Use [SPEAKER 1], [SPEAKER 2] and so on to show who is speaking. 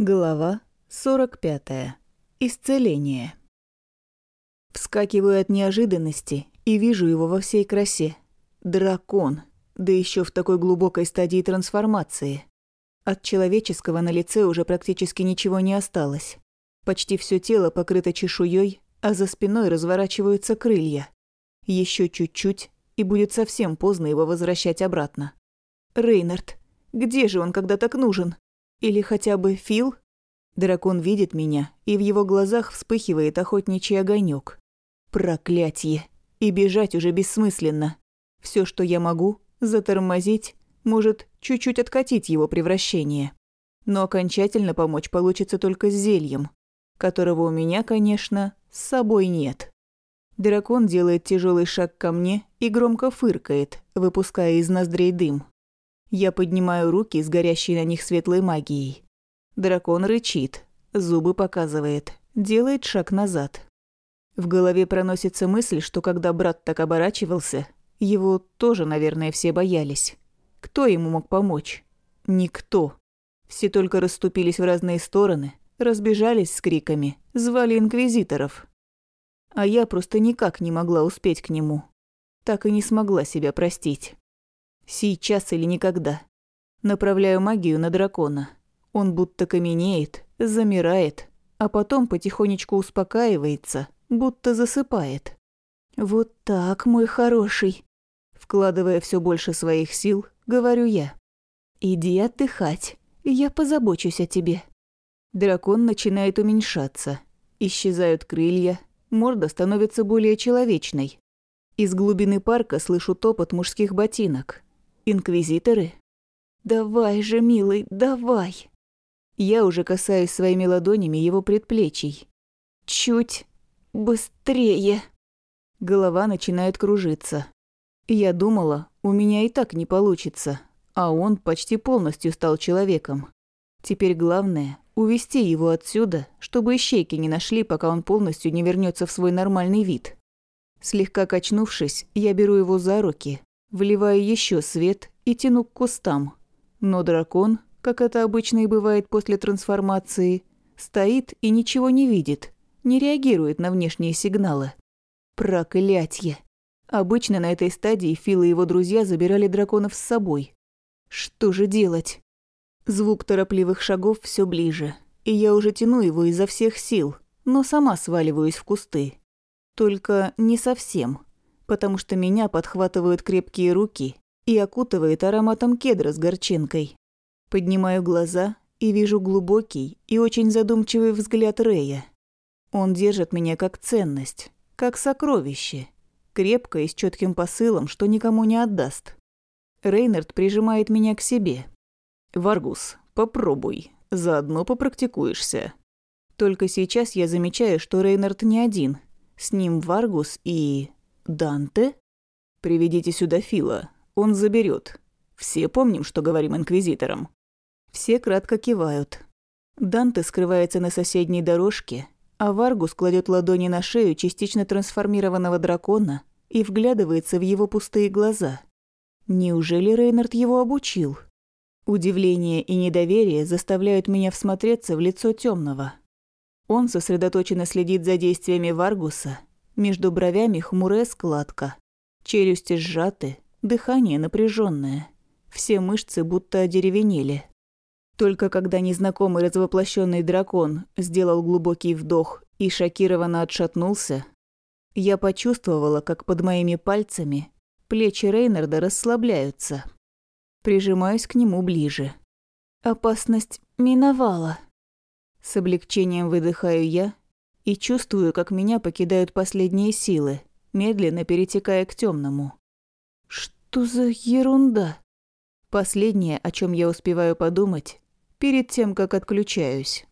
[SPEAKER 1] Глава 45. Исцеление. Вскакиваю от неожиданности и вижу его во всей красе. Дракон, да еще в такой глубокой стадии трансформации. От человеческого на лице уже практически ничего не осталось. Почти все тело покрыто чешуей, а за спиной разворачиваются крылья. Еще чуть-чуть, и будет совсем поздно его возвращать обратно. Рейнард, где же он, когда так нужен? Или хотя бы Фил? Дракон видит меня, и в его глазах вспыхивает охотничий огонек. Проклятье! И бежать уже бессмысленно. Все, что я могу, затормозить, может, чуть-чуть откатить его превращение. Но окончательно помочь получится только с зельем, которого у меня, конечно, с собой нет. Дракон делает тяжелый шаг ко мне и громко фыркает, выпуская из ноздрей дым. Я поднимаю руки с горящей на них светлой магией. Дракон рычит, зубы показывает, делает шаг назад. В голове проносится мысль, что когда брат так оборачивался, его тоже, наверное, все боялись. Кто ему мог помочь? Никто. Все только расступились в разные стороны, разбежались с криками, звали инквизиторов. А я просто никак не могла успеть к нему. Так и не смогла себя простить. Сейчас или никогда. Направляю магию на дракона. Он будто каменеет, замирает, а потом потихонечку успокаивается, будто засыпает. «Вот так, мой хороший!» Вкладывая все больше своих сил, говорю я. «Иди отдыхать, я позабочусь о тебе». Дракон начинает уменьшаться. Исчезают крылья, морда становится более человечной. Из глубины парка слышу топот мужских ботинок. Инквизиторы? Давай же, милый, давай. Я уже касаюсь своими ладонями его предплечий. Чуть быстрее. Голова начинает кружиться. Я думала, у меня и так не получится, а он почти полностью стал человеком. Теперь главное – увести его отсюда, чтобы ищейки не нашли, пока он полностью не вернется в свой нормальный вид. Слегка качнувшись, я беру его за руки, Вливаю еще свет и тяну к кустам. Но дракон, как это обычно и бывает после трансформации, стоит и ничего не видит, не реагирует на внешние сигналы. Проклятье! Обычно на этой стадии Фил и его друзья забирали драконов с собой. Что же делать? Звук торопливых шагов все ближе, и я уже тяну его изо всех сил, но сама сваливаюсь в кусты. Только не совсем потому что меня подхватывают крепкие руки и окутывает ароматом кедра с горчинкой. Поднимаю глаза и вижу глубокий и очень задумчивый взгляд Рея. Он держит меня как ценность, как сокровище, крепко и с четким посылом, что никому не отдаст. Рейнард прижимает меня к себе. «Варгус, попробуй, заодно попрактикуешься». Только сейчас я замечаю, что Рейнард не один. С ним Варгус и... «Данте? Приведите сюда Фила, он заберет. Все помним, что говорим инквизиторам». Все кратко кивают. Данте скрывается на соседней дорожке, а Варгус кладет ладони на шею частично трансформированного дракона и вглядывается в его пустые глаза. Неужели Рейнард его обучил? Удивление и недоверие заставляют меня всмотреться в лицо темного. Он сосредоточенно следит за действиями Варгуса между бровями хмурая складка. Челюсти сжаты, дыхание напряженное. Все мышцы будто одеревенели. Только когда незнакомый развоплощенный дракон сделал глубокий вдох и шокированно отшатнулся, я почувствовала, как под моими пальцами плечи Рейнарда расслабляются. Прижимаюсь к нему ближе. Опасность миновала. С облегчением выдыхаю я и чувствую, как меня покидают последние силы, медленно перетекая к темному. Что за ерунда? Последнее, о чем я успеваю подумать, перед тем, как отключаюсь.